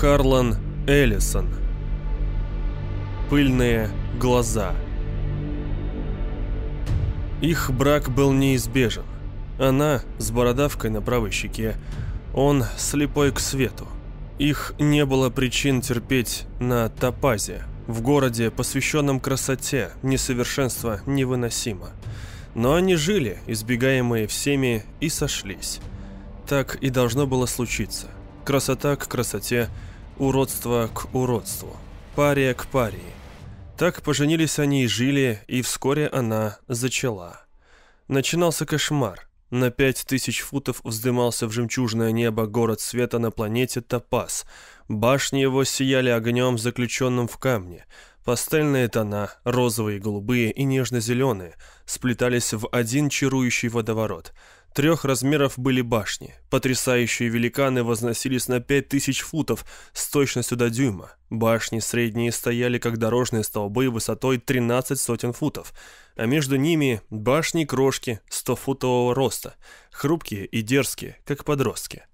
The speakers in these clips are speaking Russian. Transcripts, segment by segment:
Харлан Эллисон. Пыльные глаза. Их брак был неизбежен. Она с бородавкой на правой щеке, он слепой к свету. Их не было причин терпеть на Топазе, в городе, посвященном красоте, несовершенство невыносимо. Но они жили, избегаемые всеми, и сошлись. Так и должно было случиться. Красота к красоте, уродство к уродству, пария к парии. Так поженились они и жили, и вскоре она зачала. Начинался кошмар. На пять тысяч футов вздымался в жемчужное небо город света на планете Топас. Башни его сияли огнем, заключенным в камне. Пастельные тона, розовые, голубые и нежно-зеленые, сплетались в один чарующий водоворот – Трех размеров были башни. Потрясающие великаны возносились на пять тысяч футов с точностью до дюйма. Башни средние стояли как дорожные столбы высотой 13 сотен футов, а между ними башни-крошки 100-футового роста, хрупкие и дерзкие, как подростки.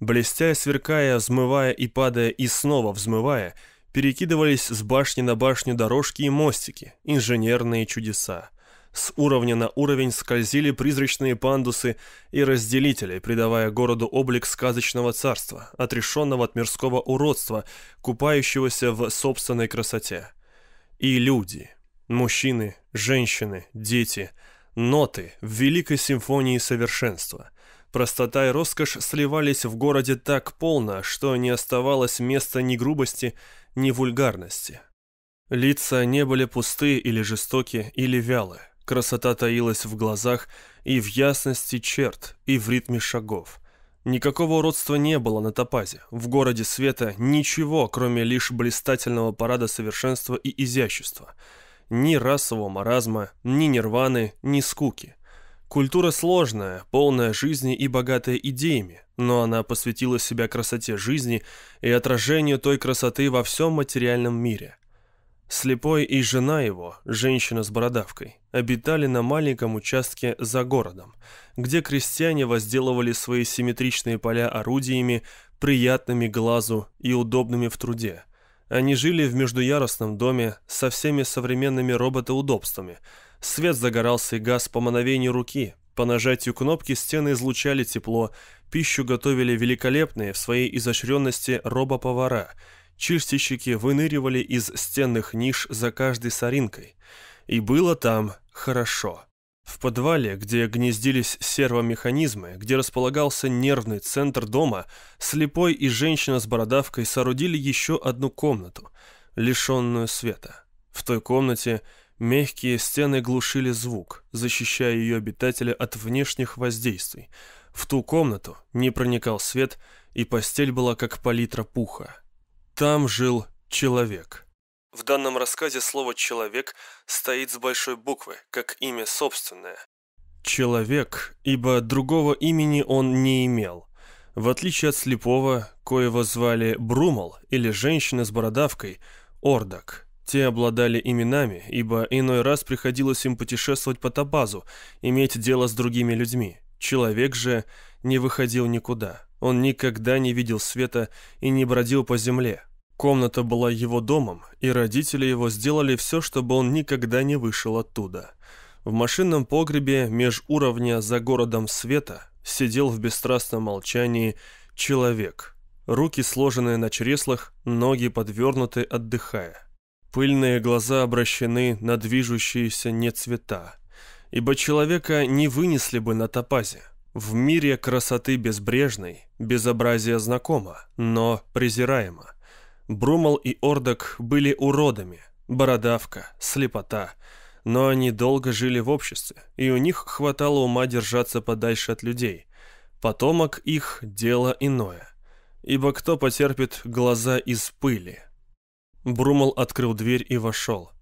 Блестя сверкая, взмывая и падая и снова взмывая, перекидывались с башни на башню дорожки и мостики, инженерные чудеса. С уровня на уровень скользили призрачные пандусы и разделители, придавая городу облик сказочного царства, отрешенного от мирского уродства, купающегося в собственной красоте. И люди, мужчины, женщины, дети, ноты в великой симфонии совершенства. Простота и роскошь сливались в городе так полно, что не оставалось места ни грубости, ни вульгарности. Лица не были пусты или жестоки, или вялы. Красота таилась в глазах и в ясности черт, и в ритме шагов. Никакого уродства не было на Топазе. В городе света ничего, кроме лишь блистательного парада совершенства и изящества. Ни расового маразма, ни нирваны, ни скуки. Культура сложная, полная жизни и богатая идеями, но она посвятила себя красоте жизни и отражению той красоты во всем материальном мире – Слепой и жена его, женщина с бородавкой, обитали на маленьком участке за городом, где крестьяне возделывали свои симметричные поля орудиями, приятными глазу и удобными в труде. Они жили в междуярусном доме со всеми современными роботоудобствами. Свет загорался и газ по мановению руки. По нажатию кнопки стены излучали тепло, пищу готовили великолепные в своей изощренности робоповара – Чистильщики выныривали из стенных ниш за каждой соринкой. И было там хорошо. В подвале, где гнездились сервомеханизмы, где располагался нервный центр дома, слепой и женщина с бородавкой соорудили еще одну комнату, лишенную света. В той комнате мягкие стены глушили звук, защищая ее обитателя от внешних воздействий. В ту комнату не проникал свет, и постель была как палитра пуха. Там жил человек. В данном рассказе слово «человек» стоит с большой буквы, как имя собственное. Человек, ибо другого имени он не имел. В отличие от слепого, коего звали Брумал, или женщины с бородавкой, Ордак. Те обладали именами, ибо иной раз приходилось им путешествовать по табазу, иметь дело с другими людьми. Человек же не выходил никуда. Он никогда не видел света и не бродил по земле. Комната была его домом, и родители его сделали все, чтобы он никогда не вышел оттуда. В машинном погребе меж уровня за городом света сидел в бесстрастном молчании человек. Руки сложенные на чреслах, ноги подвернуты, отдыхая. Пыльные глаза обращены на движущиеся не цвета. Ибо человека не вынесли бы на топазе. В мире красоты безбрежной безобразие знакомо, но презираемо. Брумал и Ордок были уродами, бородавка, слепота, но они долго жили в обществе, и у них хватало ума держаться подальше от людей. Потомок их – дело иное, ибо кто потерпит глаза из пыли? Брумал открыл дверь и вошел.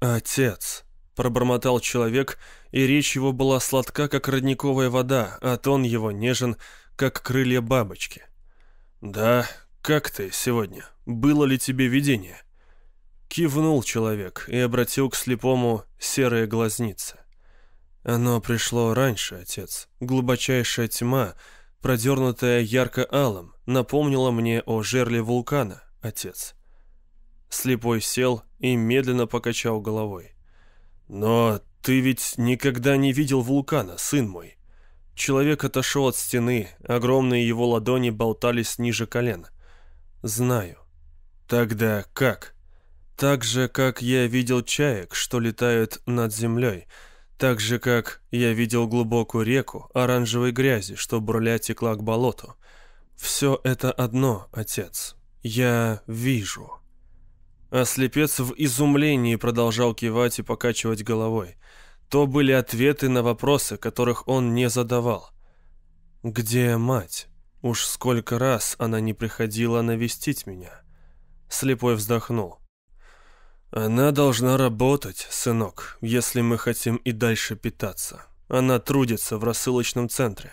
«Отец!» Пробормотал человек, и речь его была сладка, как родниковая вода, а тон его нежен, как крылья бабочки. «Да, как ты сегодня? Было ли тебе видение?» Кивнул человек и обратил к слепому серые глазницы. «Оно пришло раньше, отец. Глубочайшая тьма, продернутая ярко-алым, напомнила мне о жерле вулкана, отец. Слепой сел и медленно покачал головой. «Но ты ведь никогда не видел вулкана, сын мой». Человек отошел от стены, огромные его ладони болтались ниже колен. «Знаю». «Тогда как?» «Так же, как я видел чаек, что летают над землей», так же, как я видел глубокую реку оранжевой грязи, что бурля текла к болоту. Все это одно, отец. Я вижу. А слепец в изумлении продолжал кивать и покачивать головой. То были ответы на вопросы, которых он не задавал. «Где мать? Уж сколько раз она не приходила навестить меня?» Слепой вздохнул. «Она должна работать, сынок, если мы хотим и дальше питаться. Она трудится в рассылочном центре».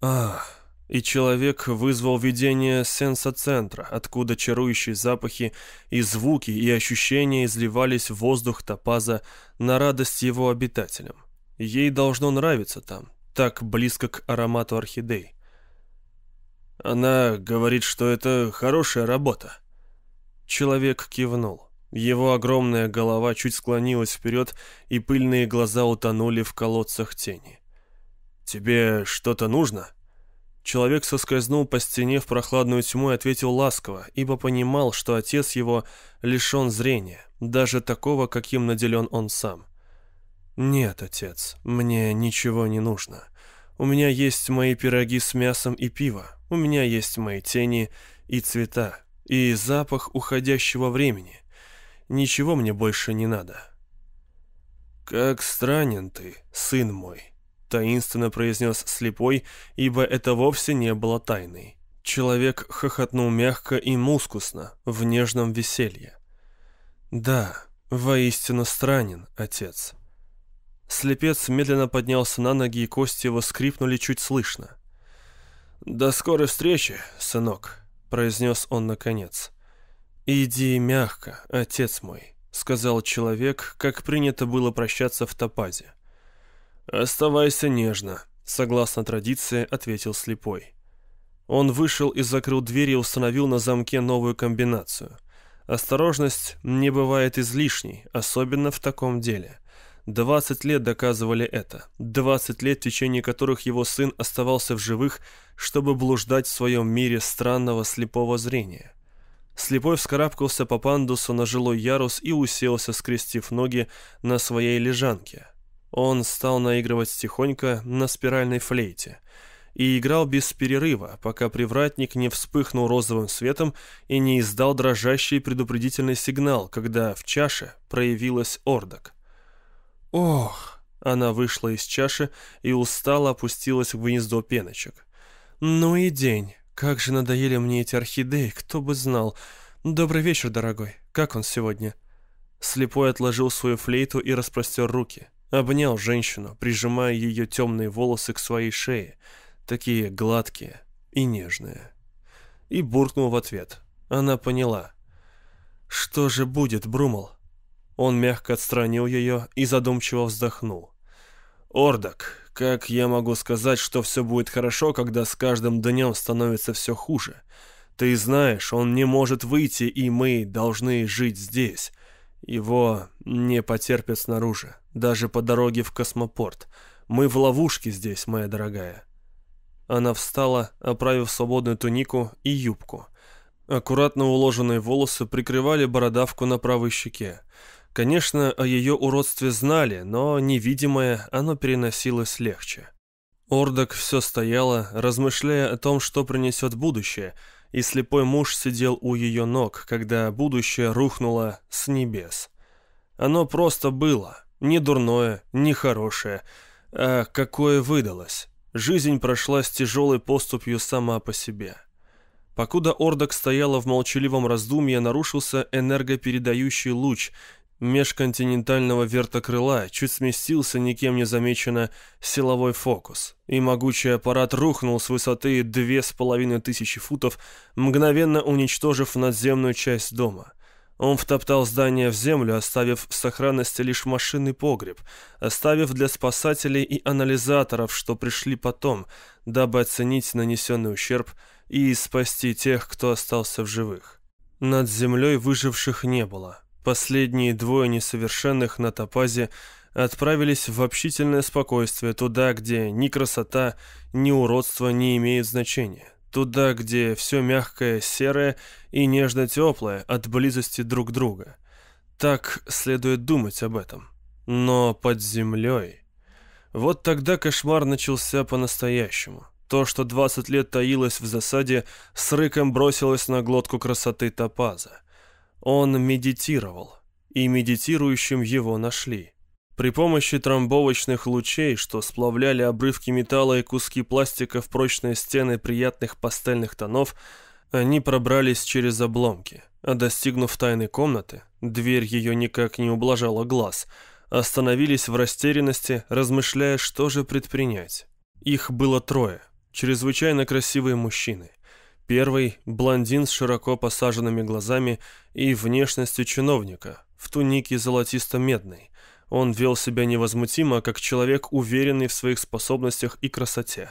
«Ах, и человек вызвал видение сенса-центра, откуда чарующие запахи и звуки и ощущения изливались в воздух топаза на радость его обитателям. Ей должно нравиться там, так близко к аромату орхидей. Она говорит, что это хорошая работа. Человек кивнул. Его огромная голова чуть склонилась вперед, и пыльные глаза утонули в колодцах тени. «Тебе что-то нужно?» Человек соскользнул по стене в прохладную тьму и ответил ласково, ибо понимал, что отец его лишен зрения, даже такого, каким наделен он сам. «Нет, отец, мне ничего не нужно. У меня есть мои пироги с мясом и пиво, у меня есть мои тени и цвета, и запах уходящего времени. Ничего мне больше не надо. «Как странен ты, сын мой», — таинственно произнес слепой, ибо это вовсе не было тайной. Человек хохотнул мягко и мускусно, в нежном веселье. «Да, воистину странен, отец». Слепец медленно поднялся на ноги, и кости его скрипнули чуть слышно. «До скорой встречи, сынок», — произнес он наконец. «Иди мягко, отец мой», — сказал человек, как принято было прощаться в топазе. «Оставайся нежно», — согласно традиции ответил слепой. Он вышел и закрыл дверь и установил на замке новую комбинацию. Осторожность не бывает излишней, особенно в таком деле. Двадцать лет доказывали это. Двадцать лет, в течение которых его сын оставался в живых, чтобы блуждать в своем мире странного слепого зрения. Слепой вскарабкался по пандусу на жилой ярус и уселся, скрестив ноги на своей лежанке. Он стал наигрывать тихонько на спиральной флейте и играл без перерыва, пока привратник не вспыхнул розовым светом и не издал дрожащий предупредительный сигнал, когда в чаше проявилась ордок. «Ох!» Она вышла из чаши и устало опустилась в гнездо пеночек. «Ну и день!» Как же надоели мне эти орхидеи, кто бы знал. Добрый вечер, дорогой. Как он сегодня? Слепой отложил свою флейту и распростер руки. Обнял женщину, прижимая ее темные волосы к своей шее, такие гладкие и нежные. И буркнул в ответ. Она поняла. «Что же будет, Брумал?» Он мягко отстранил ее и задумчиво вздохнул. «Ордок, как я могу сказать, что все будет хорошо, когда с каждым днем становится все хуже? Ты знаешь, он не может выйти, и мы должны жить здесь. Его не потерпят снаружи, даже по дороге в космопорт. Мы в ловушке здесь, моя дорогая». Она встала, оправив свободную тунику и юбку. Аккуратно уложенные волосы прикрывали бородавку на правой щеке. Конечно, о ее уродстве знали, но невидимое оно переносилось легче. Ордок все стояла, размышляя о том, что принесет будущее, и слепой муж сидел у ее ног, когда будущее рухнуло с небес. Оно просто было, не дурное, не хорошее, а какое выдалось. Жизнь прошла с тяжелой поступью сама по себе. Покуда Ордок стояла в молчаливом раздумье, нарушился энергопередающий луч, межконтинентального вертокрыла чуть сместился никем не замечено силовой фокус, и могучий аппарат рухнул с высоты две с половиной тысячи футов, мгновенно уничтожив надземную часть дома. Он втоптал здание в землю, оставив в сохранности лишь машинный погреб, оставив для спасателей и анализаторов, что пришли потом, дабы оценить нанесенный ущерб и спасти тех, кто остался в живых. Над землей выживших не было. Последние двое несовершенных на топазе отправились в общительное спокойствие туда, где ни красота, ни уродство не имеют значения. Туда, где все мягкое, серое и нежно-теплое от близости друг друга. Так следует думать об этом. Но под землей... Вот тогда кошмар начался по-настоящему. То, что 20 лет таилось в засаде, с рыком бросилось на глотку красоты топаза. Он медитировал, и медитирующим его нашли. При помощи трамбовочных лучей, что сплавляли обрывки металла и куски пластика в прочные стены приятных пастельных тонов, они пробрались через обломки, а достигнув тайной комнаты, дверь ее никак не ублажала глаз, остановились в растерянности, размышляя, что же предпринять. Их было трое, чрезвычайно красивые мужчины. Первый – блондин с широко посаженными глазами и внешностью чиновника, в тунике золотисто-медной, он вел себя невозмутимо, как человек, уверенный в своих способностях и красоте.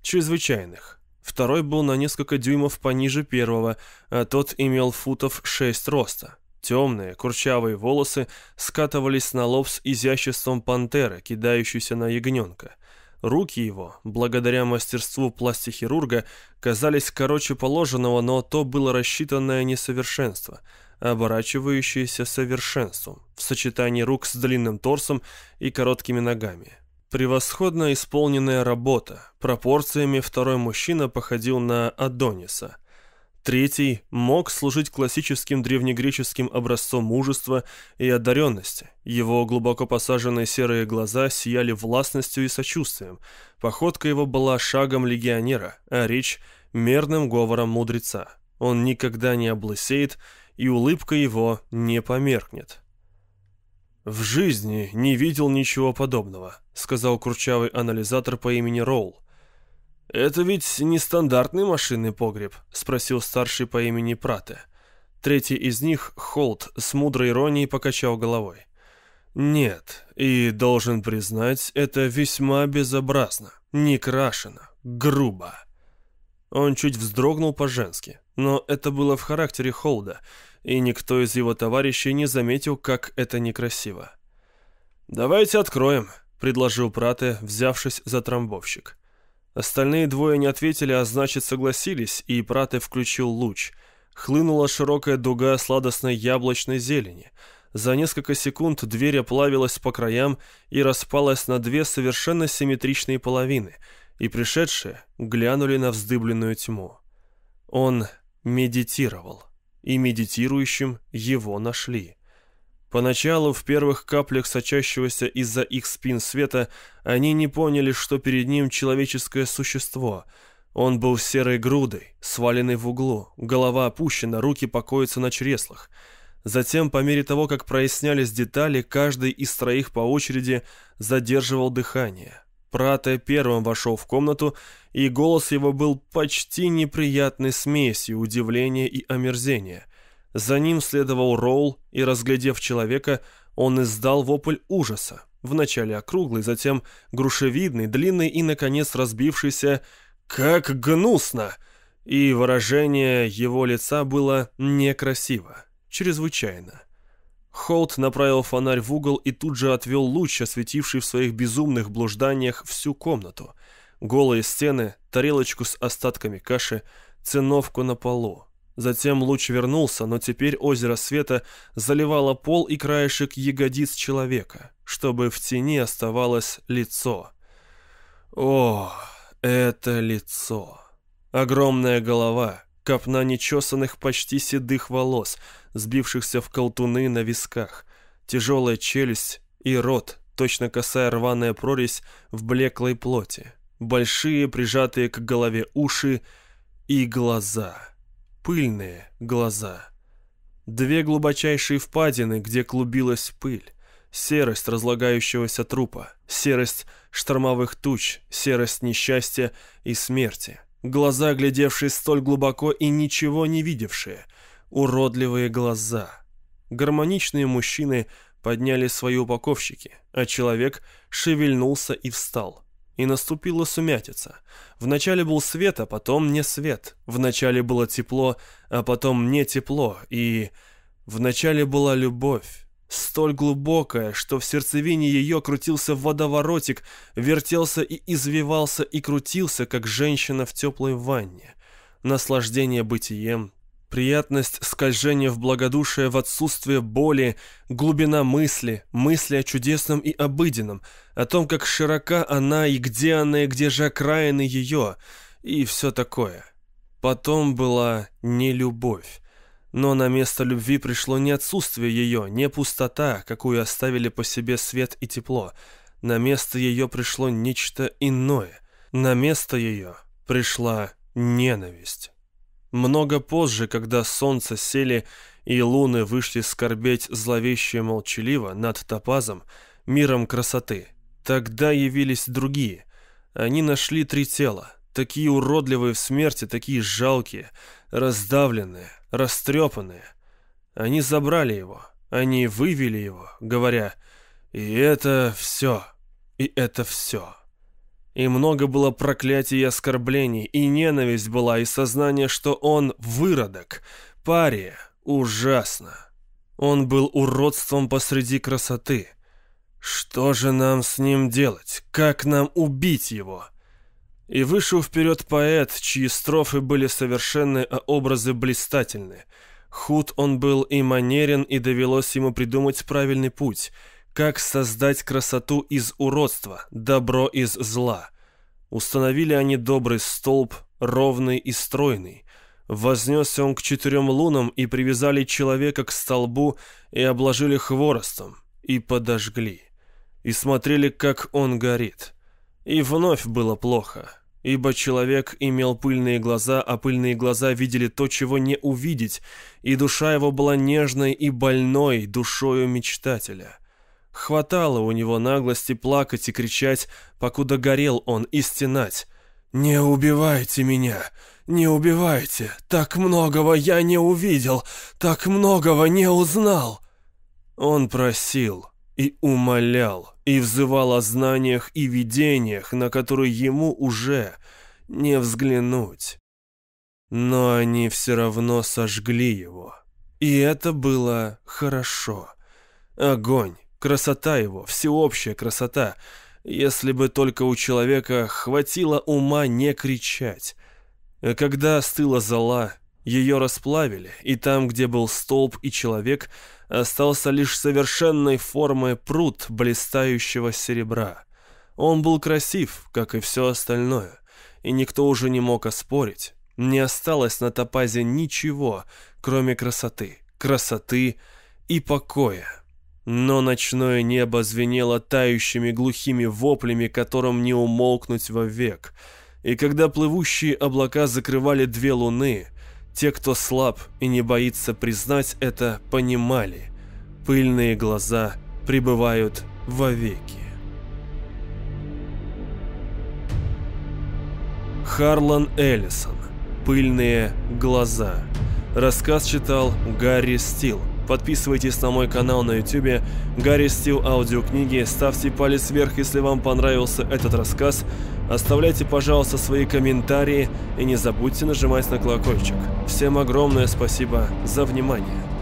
Чрезвычайных. Второй был на несколько дюймов пониже первого, а тот имел футов шесть роста. Темные, курчавые волосы скатывались на лоб с изяществом пантеры, кидающейся на ягненка. Руки его, благодаря мастерству пластихирурга, казались короче положенного, но то было рассчитанное несовершенство – оборачивающееся совершенством, в сочетании рук с длинным торсом и короткими ногами. Превосходно исполненная работа. Пропорциями второй мужчина походил на Адониса. Третий мог служить классическим древнегреческим образцом мужества и одаренности. Его глубоко посаженные серые глаза сияли властностью и сочувствием. Походка его была шагом легионера, а речь – мерным говором мудреца. Он никогда не облысеет и улыбка его не померкнет. «В жизни не видел ничего подобного», — сказал курчавый анализатор по имени Роул. «Это ведь не стандартный машинный погреб?» — спросил старший по имени Прате. Третий из них, Холт, с мудрой иронией покачал головой. «Нет, и, должен признать, это весьма безобразно, некрашено, грубо». Он чуть вздрогнул по-женски, но это было в характере Холда, и никто из его товарищей не заметил, как это некрасиво. «Давайте откроем», — предложил Прате, взявшись за трамбовщик. Остальные двое не ответили, а значит согласились, и Прате включил луч. Хлынула широкая дуга сладостной яблочной зелени. За несколько секунд дверь оплавилась по краям и распалась на две совершенно симметричные половины, и пришедшие глянули на вздыбленную тьму. Он медитировал и медитирующим его нашли. Поначалу, в первых каплях сочащегося из-за их спин света, они не поняли, что перед ним человеческое существо. Он был серой грудой, сваленный в углу, голова опущена, руки покоятся на чреслах. Затем, по мере того, как прояснялись детали, каждый из троих по очереди задерживал дыхание. Прате первым вошел в комнату, и голос его был почти неприятной смесью удивления и омерзения. За ним следовал Роул, и, разглядев человека, он издал вопль ужаса. Вначале округлый, затем грушевидный, длинный и, наконец, разбившийся «Как гнусно!» И выражение его лица было некрасиво, чрезвычайно. Холт направил фонарь в угол и тут же отвел луч, осветивший в своих безумных блужданиях всю комнату. Голые стены, тарелочку с остатками каши, циновку на полу. Затем луч вернулся, но теперь озеро света заливало пол и краешек ягодиц человека, чтобы в тени оставалось лицо. О, это лицо! Огромная голова, копна нечесанных почти седых волос, сбившихся в колтуны на висках, тяжелая челюсть и рот, точно косая рваная прорезь в блеклой плоти, большие прижатые к голове уши и глаза, пыльные глаза. Две глубочайшие впадины, где клубилась пыль, серость разлагающегося трупа, серость штормовых туч, серость несчастья и смерти. Глаза, глядевшие столь глубоко и ничего не видевшие. Уродливые глаза. Гармоничные мужчины подняли свои упаковщики, а человек шевельнулся и встал. И наступила сумятица. Вначале был свет, а потом не свет. Вначале было тепло, а потом не тепло. И вначале была любовь. Столь глубокая, что в сердцевине ее крутился водоворотик, вертелся и извивался и крутился, как женщина в теплой ванне. Наслаждение бытием, Приятность скольжения в благодушие в отсутствие боли, глубина мысли, мысли о чудесном и обыденном, о том, как широка она и где она и где же окраины ее, и все такое. Потом была не любовь. Но на место любви пришло не отсутствие ее, не пустота, какую оставили по себе свет и тепло. На место ее пришло нечто иное. На место ее пришла ненависть. Много позже, когда солнце сели и луны вышли скорбеть зловеще молчаливо над топазом, миром красоты, тогда явились другие. Они нашли три тела, такие уродливые в смерти, такие жалкие, раздавленные, растрепанные. Они забрали его, они вывели его, говоря «И это все, и это все». И много было проклятий и оскорблений, и ненависть была, и сознание, что он выродок, пария, ужасно. Он был уродством посреди красоты. Что же нам с ним делать? Как нам убить его? И вышел вперед поэт, чьи строфы были совершенны, а образы блистательны. Худ он был и манерен, и довелось ему придумать правильный путь — как создать красоту из уродства, добро из зла? Установили они добрый столб, ровный и стройный. Вознесся он к четырем лунам и привязали человека к столбу и обложили хворостом, и подожгли. И смотрели, как он горит. И вновь было плохо, ибо человек имел пыльные глаза, а пыльные глаза видели то, чего не увидеть, и душа его была нежной и больной душою мечтателя. Хватало у него наглости плакать и кричать, покуда горел он, и стенать. «Не убивайте меня! Не убивайте! Так многого я не увидел! Так многого не узнал!» Он просил и умолял, и взывал о знаниях и видениях, на которые ему уже не взглянуть. Но они все равно сожгли его. И это было хорошо. Огонь Красота его, всеобщая красота. Если бы только у человека хватило ума не кричать. А когда остыла зола, ее расплавили, и там, где был столб и человек, остался лишь совершенной формы пруд блистающего серебра. Он был красив, как и все остальное, и никто уже не мог оспорить. Не осталось на топазе ничего, кроме красоты, красоты и покоя. Но ночное небо звенело тающими глухими воплями, которым не умолкнуть вовек. И когда плывущие облака закрывали две луны, те, кто слаб и не боится признать это, понимали. Пыльные глаза пребывают вовеки. Харлан Эллисон. Пыльные глаза. Рассказ читал Гарри Стил. Подписывайтесь на мой канал на YouTube, Гарри Стил аудиокниги, ставьте палец вверх, если вам понравился этот рассказ, оставляйте, пожалуйста, свои комментарии и не забудьте нажимать на колокольчик. Всем огромное спасибо за внимание.